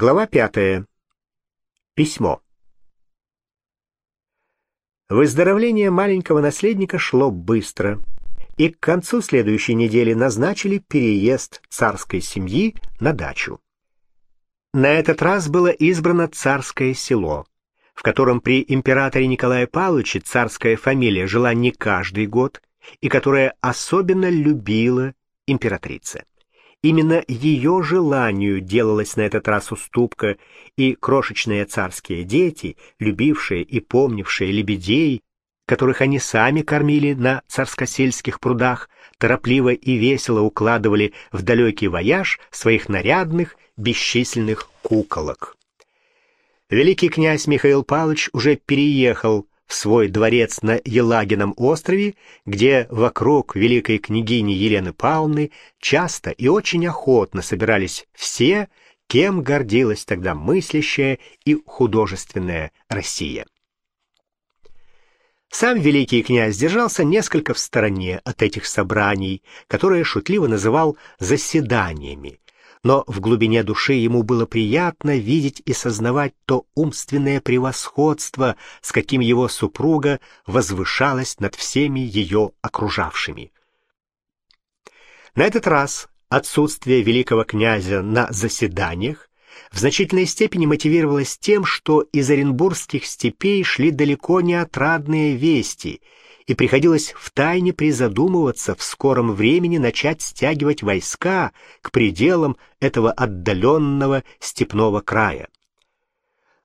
Глава пятая. Письмо. Выздоровление маленького наследника шло быстро, и к концу следующей недели назначили переезд царской семьи на дачу. На этот раз было избрано царское село, в котором при императоре Николае Павловиче царская фамилия жила не каждый год и которое особенно любила императрица. Именно ее желанию делалась на этот раз уступка, и крошечные царские дети, любившие и помнившие лебедей, которых они сами кормили на царскосельских прудах, торопливо и весело укладывали в далекий вояж своих нарядных, бесчисленных куколок. Великий князь Михаил Павлович уже переехал свой дворец на Елагином острове, где вокруг великой княгини Елены Павловны часто и очень охотно собирались все, кем гордилась тогда мыслящая и художественная Россия. Сам великий князь держался несколько в стороне от этих собраний, которые шутливо называл «заседаниями», но в глубине души ему было приятно видеть и сознавать то умственное превосходство, с каким его супруга возвышалась над всеми ее окружавшими. На этот раз отсутствие великого князя на заседаниях в значительной степени мотивировалось тем, что из Оренбургских степей шли далеко не отрадные вести — и приходилось втайне призадумываться в скором времени начать стягивать войска к пределам этого отдаленного степного края.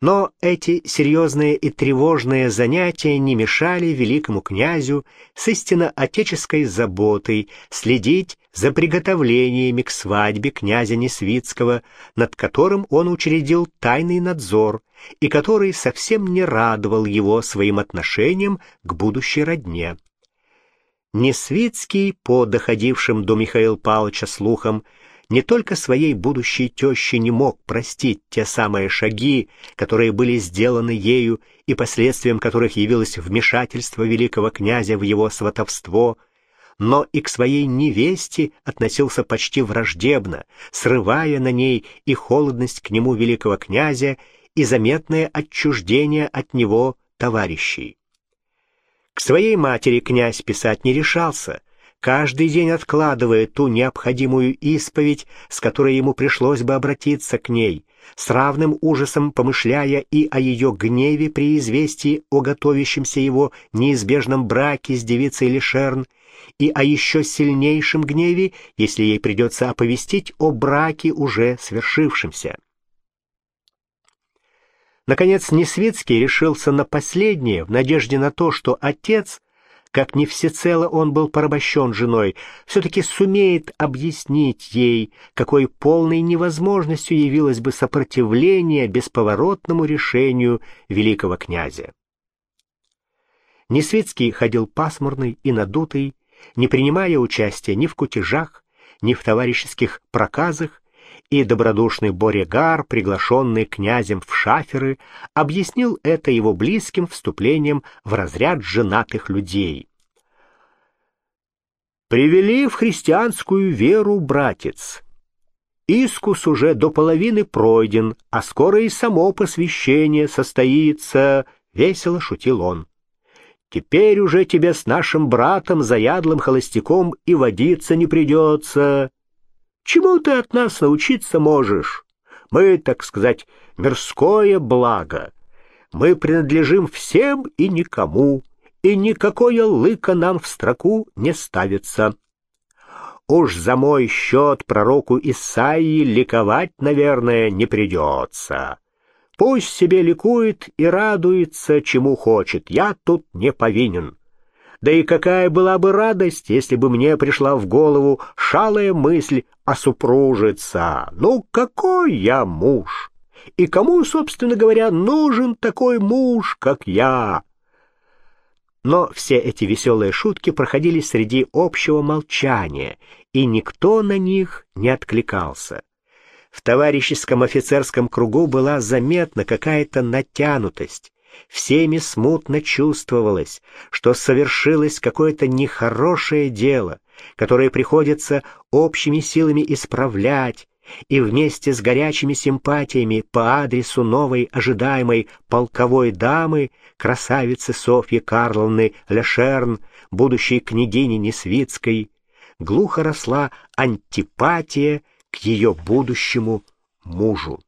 Но эти серьезные и тревожные занятия не мешали великому князю с истинно отеческой заботой следить за приготовлениями к свадьбе князя Несвицкого, над которым он учредил тайный надзор и который совсем не радовал его своим отношением к будущей родне. Несвицкий, по доходившим до Михаила Павловича слухам, не только своей будущей теще не мог простить те самые шаги, которые были сделаны ею и последствием которых явилось вмешательство великого князя в его сватовство, но и к своей невесте относился почти враждебно, срывая на ней и холодность к нему великого князя, и заметное отчуждение от него товарищей. К своей матери князь писать не решался, каждый день откладывая ту необходимую исповедь, с которой ему пришлось бы обратиться к ней, с равным ужасом помышляя и о ее гневе при известии о готовящемся его неизбежном браке с девицей Лишерн, и о еще сильнейшем гневе, если ей придется оповестить о браке уже свершившемся. Наконец, Несвицкий решился на последнее в надежде на то, что отец как не всецело он был порабощен женой, все-таки сумеет объяснить ей, какой полной невозможностью явилось бы сопротивление бесповоротному решению великого князя. Несвицкий ходил пасмурный и надутый, не принимая участия ни в кутежах, ни в товарищеских проказах, и добродушный Борегар, приглашенный князем в шаферы, объяснил это его близким вступлением в разряд женатых людей. «Привели в христианскую веру, братец. Искус уже до половины пройден, а скоро и само посвящение состоится», — весело шутил он. «Теперь уже тебе с нашим братом, заядлым холостяком, и водиться не придется». Чему ты от нас научиться можешь? Мы, так сказать, мирское благо. Мы принадлежим всем и никому, и никакое лыко нам в строку не ставится. Уж за мой счет пророку Исаии ликовать, наверное, не придется. Пусть себе ликует и радуется, чему хочет, я тут не повинен. Да и какая была бы радость, если бы мне пришла в голову шалая мысль о супружице. Ну, какой я муж? И кому, собственно говоря, нужен такой муж, как я? Но все эти веселые шутки проходили среди общего молчания, и никто на них не откликался. В товарищеском офицерском кругу была заметна какая-то натянутость, всеми смутно чувствовалось, что совершилось какое-то нехорошее дело, которое приходится общими силами исправлять, и вместе с горячими симпатиями по адресу новой ожидаемой полковой дамы, красавицы Софьи Карловны Лешерн, будущей княгини Несвицкой, глухо росла антипатия к ее будущему мужу.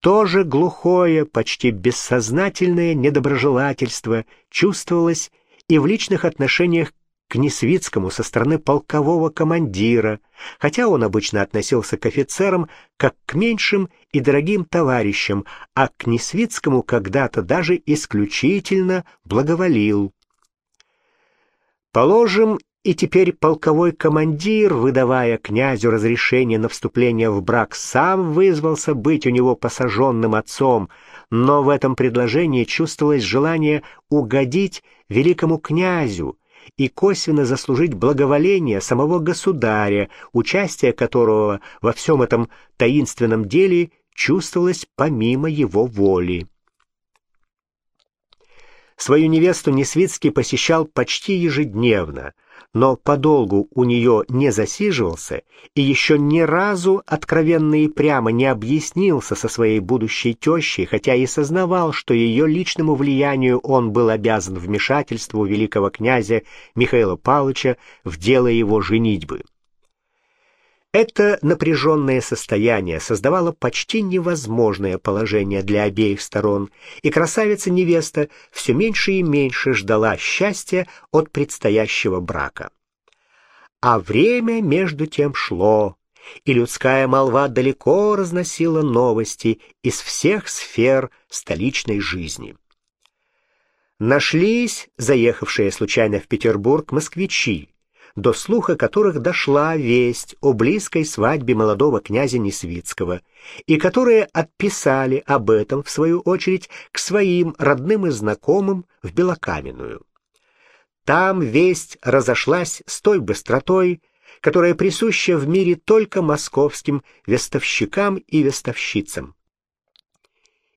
Тоже глухое, почти бессознательное недоброжелательство чувствовалось и в личных отношениях к Несвицкому со стороны полкового командира, хотя он обычно относился к офицерам как к меньшим и дорогим товарищам, а к Несвицкому когда-то даже исключительно благоволил. Положим, и теперь полковой командир, выдавая князю разрешение на вступление в брак, сам вызвался быть у него посаженным отцом, но в этом предложении чувствовалось желание угодить великому князю и косвенно заслужить благоволение самого государя, участие которого во всем этом таинственном деле чувствовалось помимо его воли. Свою невесту Несвицкий посещал почти ежедневно, но подолгу у нее не засиживался и еще ни разу откровенно и прямо не объяснился со своей будущей тещей, хотя и сознавал, что ее личному влиянию он был обязан вмешательству великого князя Михаила Павловича в дело его женитьбы. Это напряженное состояние создавало почти невозможное положение для обеих сторон, и красавица-невеста все меньше и меньше ждала счастья от предстоящего брака. А время между тем шло, и людская молва далеко разносила новости из всех сфер столичной жизни. Нашлись заехавшие случайно в Петербург москвичи, до слуха которых дошла весть о близкой свадьбе молодого князя Несвицкого, и которые отписали об этом, в свою очередь, к своим родным и знакомым в Белокаменную. Там весть разошлась с той быстротой, которая присуща в мире только московским вестовщикам и вестовщицам.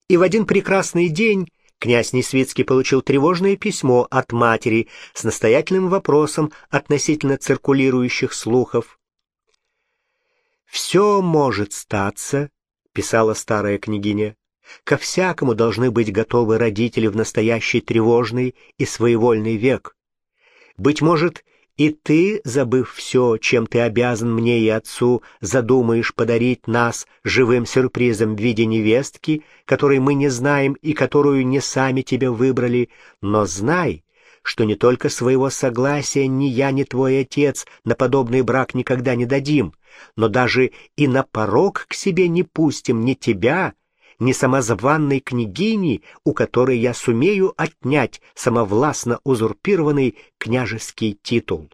И в один прекрасный день князь Несвицкий получил тревожное письмо от матери с настоятельным вопросом относительно циркулирующих слухов. «Все может статься», — писала старая княгиня, — «ко всякому должны быть готовы родители в настоящий тревожный и своевольный век. Быть может, и ты, забыв все, чем ты обязан мне и отцу, задумаешь подарить нас живым сюрпризом в виде невестки, которой мы не знаем и которую не сами тебе выбрали, но знай, что не только своего согласия ни я, ни твой отец на подобный брак никогда не дадим, но даже и на порог к себе не пустим ни тебя, ни самозванной княгини, у которой я сумею отнять самовластно узурпированный княжеский титул.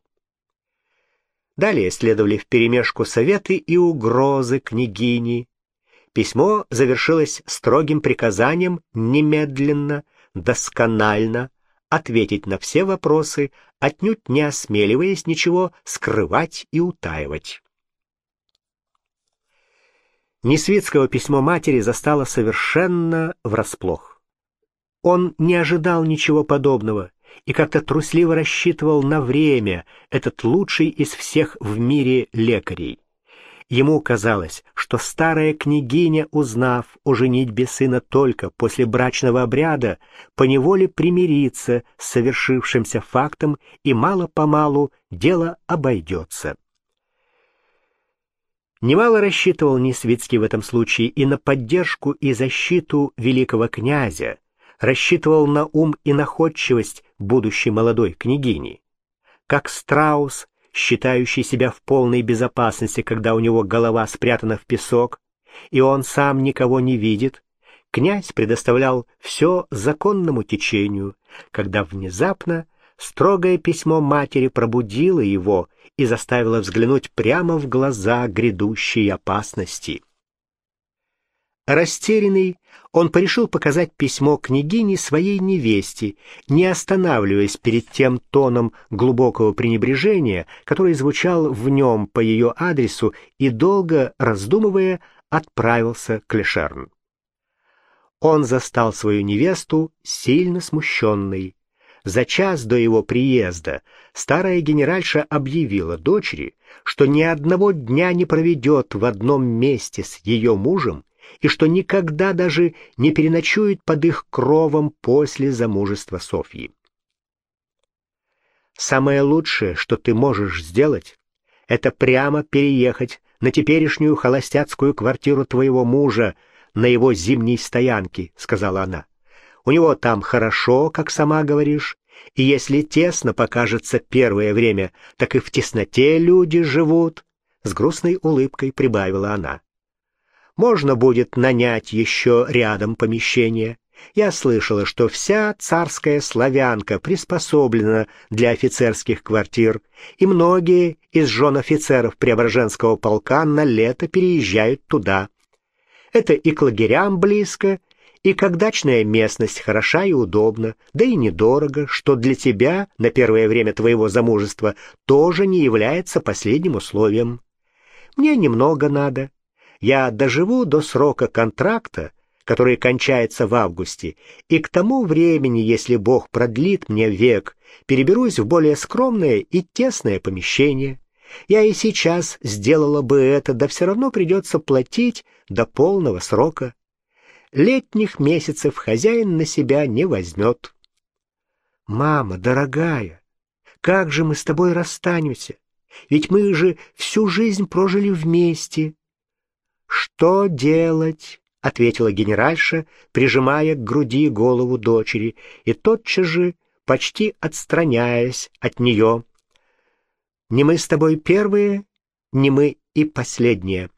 Далее следовали вперемешку советы и угрозы княгини. Письмо завершилось строгим приказанием немедленно, досконально ответить на все вопросы, отнюдь не осмеливаясь ничего скрывать и утаивать. Несвицкого письмо матери застало совершенно врасплох. Он не ожидал ничего подобного и как-то трусливо рассчитывал на время, этот лучший из всех в мире лекарей. Ему казалось, что старая княгиня, узнав о женитьбе сына только после брачного обряда, поневоле примирится с совершившимся фактом, и мало-помалу дело обойдется. Немало рассчитывал Несвицкий в этом случае и на поддержку и защиту великого князя, рассчитывал на ум и находчивость будущей молодой княгини. Как страус, считающий себя в полной безопасности, когда у него голова спрятана в песок, и он сам никого не видит, князь предоставлял все законному течению, когда внезапно строгое письмо матери пробудило его и заставило взглянуть прямо в глаза грядущей опасности. Растерянный, он порешил показать письмо княгине своей невесте, не останавливаясь перед тем тоном глубокого пренебрежения, который звучал в нем по ее адресу, и, долго раздумывая, отправился к Лешерн. Он застал свою невесту сильно смущенной. За час до его приезда старая генеральша объявила дочери, что ни одного дня не проведет в одном месте с ее мужем и что никогда даже не переночует под их кровом после замужества Софьи. Самое лучшее, что ты можешь сделать, это прямо переехать на теперешнюю холостяцкую квартиру твоего мужа на его зимней стоянке, — сказала она. У него там хорошо, как сама говоришь, и если тесно покажется первое время, так и в тесноте люди живут, — с грустной улыбкой прибавила она. Можно будет нанять еще рядом помещение. Я слышала, что вся царская славянка приспособлена для офицерских квартир, и многие из жен офицеров Преображенского полка на лето переезжают туда. Это и к лагерям близко, и как дачная местность хороша и удобна, да и недорого, что для тебя на первое время твоего замужества тоже не является последним условием. Мне немного надо. Я доживу до срока контракта, который кончается в августе, и к тому времени, если Бог продлит мне век, переберусь в более скромное и тесное помещение. Я и сейчас сделала бы это, да все равно придется платить до полного срока. Летних месяцев хозяин на себя не возьмет. «Мама, дорогая, как же мы с тобой расстанемся? Ведь мы же всю жизнь прожили вместе». «Что делать?» — ответила генеральша, прижимая к груди голову дочери, и тотчас же, почти отстраняясь от нее. «Не мы с тобой первые, не мы и последние».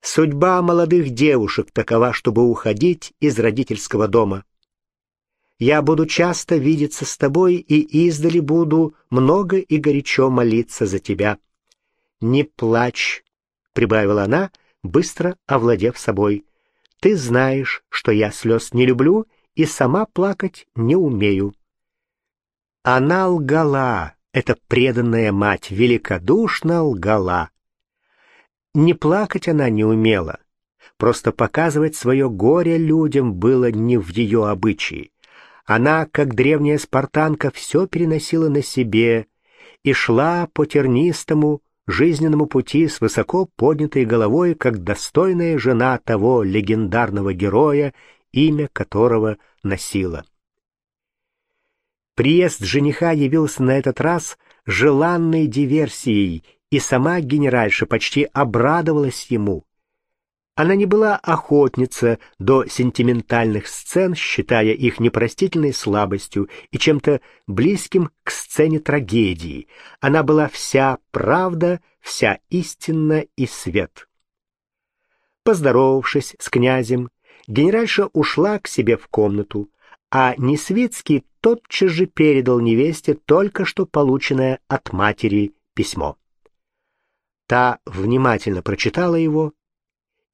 Судьба молодых девушек такова, чтобы уходить из родительского дома. Я буду часто видеться с тобой и издали буду много и горячо молиться за тебя. Не плачь, — прибавила она, быстро овладев собой. Ты знаешь, что я слез не люблю и сама плакать не умею. Она лгала, эта преданная мать великодушно лгала. Не плакать она не умела. Просто показывать свое горе людям было не в ее обычае. Она, как древняя спартанка, все переносила на себе и шла по тернистому жизненному пути с высоко поднятой головой, как достойная жена того легендарного героя, имя которого носила. Приезд жениха явился на этот раз желанной диверсией и сама генеральша почти обрадовалась ему. Она не была охотница до сентиментальных сцен, считая их непростительной слабостью и чем-то близким к сцене трагедии. Она была вся правда, вся истина и свет. Поздоровавшись с князем, генеральша ушла к себе в комнату, а Несвицкий тотчас же передал невесте только что полученное от матери письмо. Та внимательно прочитала его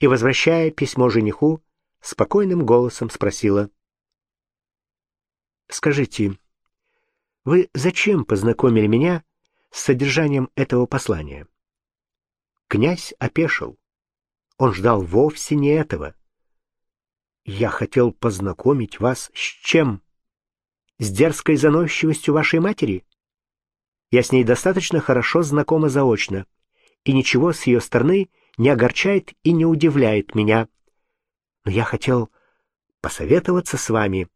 и, возвращая письмо жениху, спокойным голосом спросила. «Скажите, вы зачем познакомили меня с содержанием этого послания?» Князь опешил. Он ждал вовсе не этого. «Я хотел познакомить вас с чем? С дерзкой заносчивостью вашей матери? Я с ней достаточно хорошо знакома заочно и ничего с ее стороны не огорчает и не удивляет меня. Но я хотел посоветоваться с вами.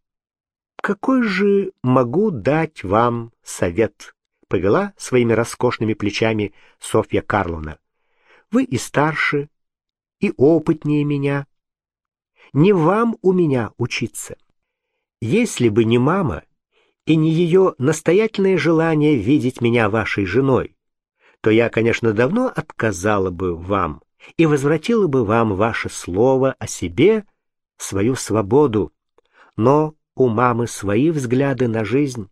Какой же могу дать вам совет? Повела своими роскошными плечами Софья Карловна. Вы и старше, и опытнее меня. Не вам у меня учиться. Если бы не мама и не ее настоятельное желание видеть меня вашей женой, то я, конечно, давно отказала бы вам и возвратила бы вам ваше слово о себе, свою свободу. Но у мамы свои взгляды на жизнь.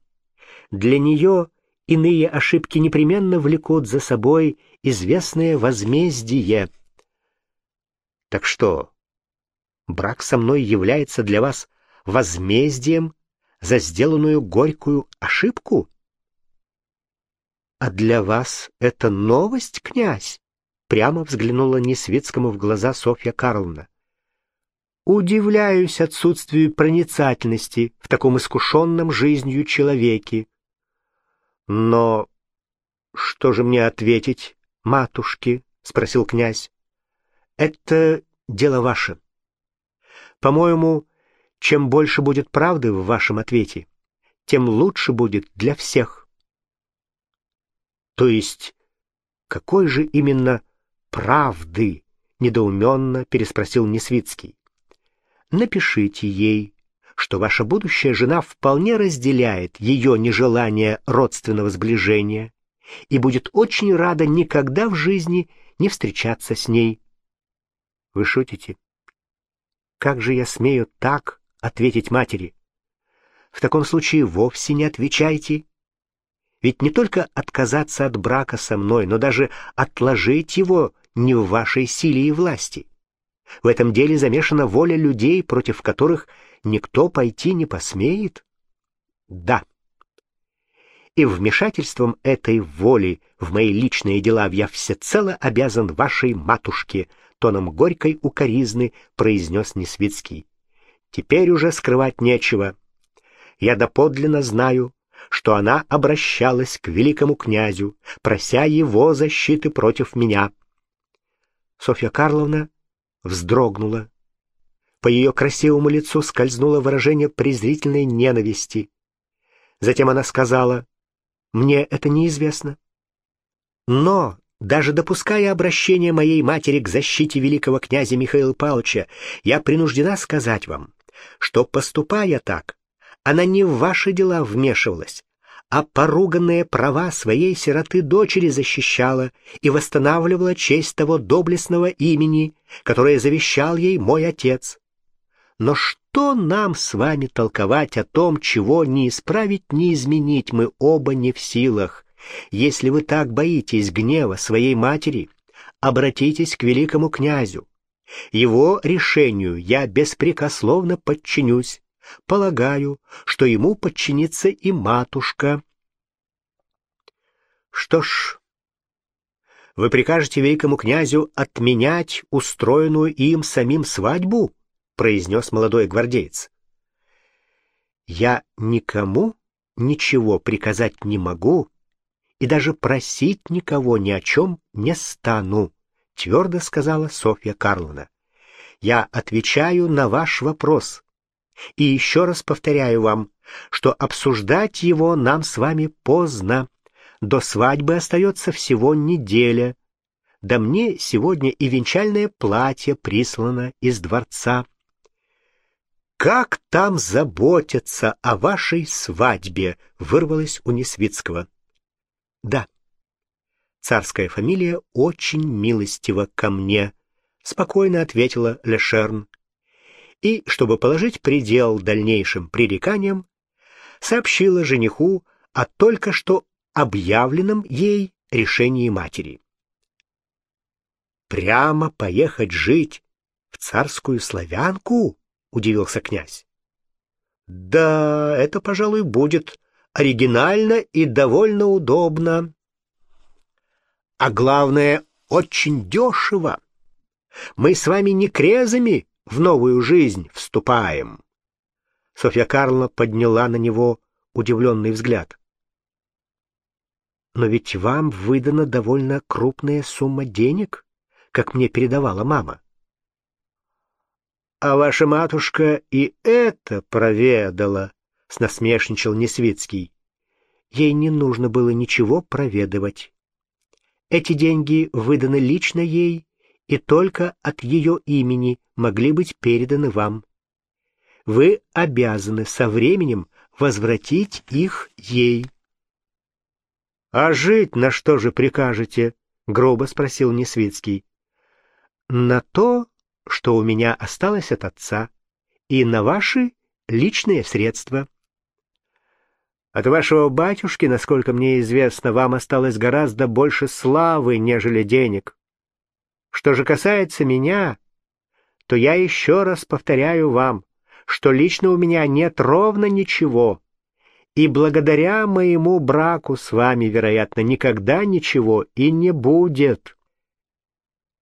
Для нее иные ошибки непременно влекут за собой известное возмездие. Так что, брак со мной является для вас возмездием за сделанную горькую ошибку? «А для вас это новость, князь?» Прямо взглянула Несвицкому в глаза Софья Карловна. Удивляюсь отсутствию проницательности в таком искушенном жизнью человеке. Но что же мне ответить, матушке? — спросил князь. — Это дело ваше. По-моему, чем больше будет правды в вашем ответе, тем лучше будет для всех. То есть, какой же именно правды? Недоуменно переспросил Несвицкий. Напишите ей, что ваша будущая жена вполне разделяет ее нежелание родственного сближения и будет очень рада никогда в жизни не встречаться с ней. Вы шутите? Как же я смею так ответить матери? В таком случае вовсе не отвечайте. Ведь не только отказаться от брака со мной, но даже отложить его не в вашей силе и власти. В этом деле замешана воля людей, против которых никто пойти не посмеет. Да. И вмешательством этой воли в мои личные дела я всецело обязан вашей матушке, тоном горькой укоризны произнес Несвицкий. Теперь уже скрывать нечего. Я доподлинно знаю, что она обращалась к великому князю, прося его защиты против меня. Софья Карловна вздрогнула. По ее красивому лицу скользнуло выражение презрительной ненависти. Затем она сказала, «Мне это неизвестно. Но даже допуская обращение моей матери к защите великого князя Михаила Павловича, я принуждена сказать вам, что, поступая так, она не в ваши дела вмешивалась, а поруганные права своей сироты дочери защищала и восстанавливала честь того доблестного имени, которое завещал ей мой отец. Но что нам с вами толковать о том, чего ни исправить, ни изменить мы оба не в силах? Если вы так боитесь гнева своей матери, обратитесь к великому князю. Его решению я беспрекословно подчинюсь. Полагаю, что ему подчинится и матушка. Что ж, вы прикажете великому князю отменять устроенную им самим свадьбу? произнес молодой гвардеец. Я никому ничего приказать не могу и даже просить никого ни о чем не стану, твердо сказала Софья Карловна. Я отвечаю на ваш вопрос. И еще раз повторяю вам, что обсуждать его нам с вами поздно. До свадьбы остается всего неделя. Да мне сегодня и венчальное платье прислано из дворца. «Как там заботятся о вашей свадьбе?» — вырвалось у Несвицкого. «Да, царская фамилия очень милостива ко мне», — спокойно ответила Лешерн и, чтобы положить предел дальнейшим пререканиям, сообщила жениху о только что объявленном ей решении матери. «Прямо поехать жить в царскую славянку?» — удивился князь. «Да, это, пожалуй, будет оригинально и довольно удобно. А главное, очень дешево. Мы с вами не крезами в новую жизнь вступаем. Софья Карловна подняла на него удивленный взгляд. Но ведь вам выдана довольно крупная сумма денег, как мне передавала мама. А ваша матушка и это проведала, с насмешничал Несвицкий. Ей не нужно было ничего проведывать. Эти деньги выданы лично ей и только от ее имени могли быть переданы вам. Вы обязаны со временем возвратить их ей. — А жить на что же прикажете? — грубо спросил Несвицкий. — На то, что у меня осталось от отца, и на ваши личные средства. От вашего батюшки, насколько мне известно, вам осталось гораздо больше славы, нежели денег. Что же касается меня, то я еще раз повторяю вам, что лично у меня нет ровно ничего, и благодаря моему браку с вами, вероятно, никогда ничего и не будет.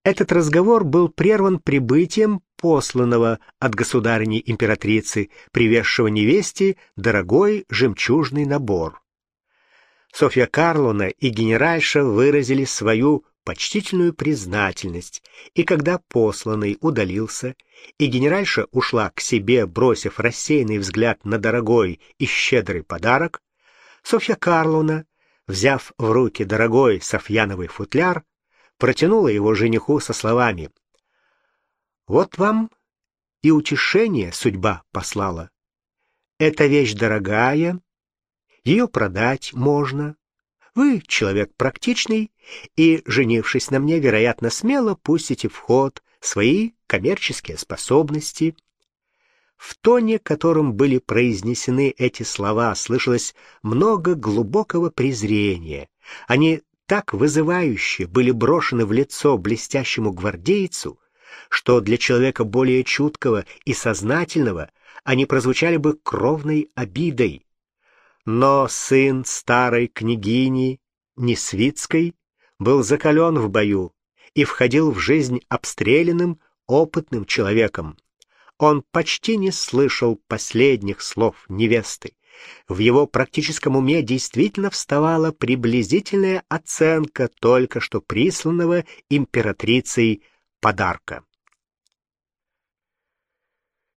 Этот разговор был прерван прибытием посланного от государыни-императрицы, привезшего невесте дорогой жемчужный набор. Софья Карловна и генеральша выразили свою почтительную признательность, и когда посланный удалился, и генеральша ушла к себе, бросив рассеянный взгляд на дорогой и щедрый подарок, Софья Карловна, взяв в руки дорогой софьяновый футляр, протянула его жениху со словами «Вот вам и утешение судьба послала. Эта вещь дорогая, ее продать можно, вы человек практичный, и, женившись на мне, вероятно, смело пустите в ход свои коммерческие способности. В тоне, которым были произнесены эти слова, слышалось много глубокого презрения. Они так вызывающе были брошены в лицо блестящему гвардейцу, что для человека более чуткого и сознательного они прозвучали бы кровной обидой. Но сын старой княгини Несвицкой был закален в бою и входил в жизнь обстрелянным, опытным человеком. Он почти не слышал последних слов невесты. В его практическом уме действительно вставала приблизительная оценка только что присланного императрицей подарка.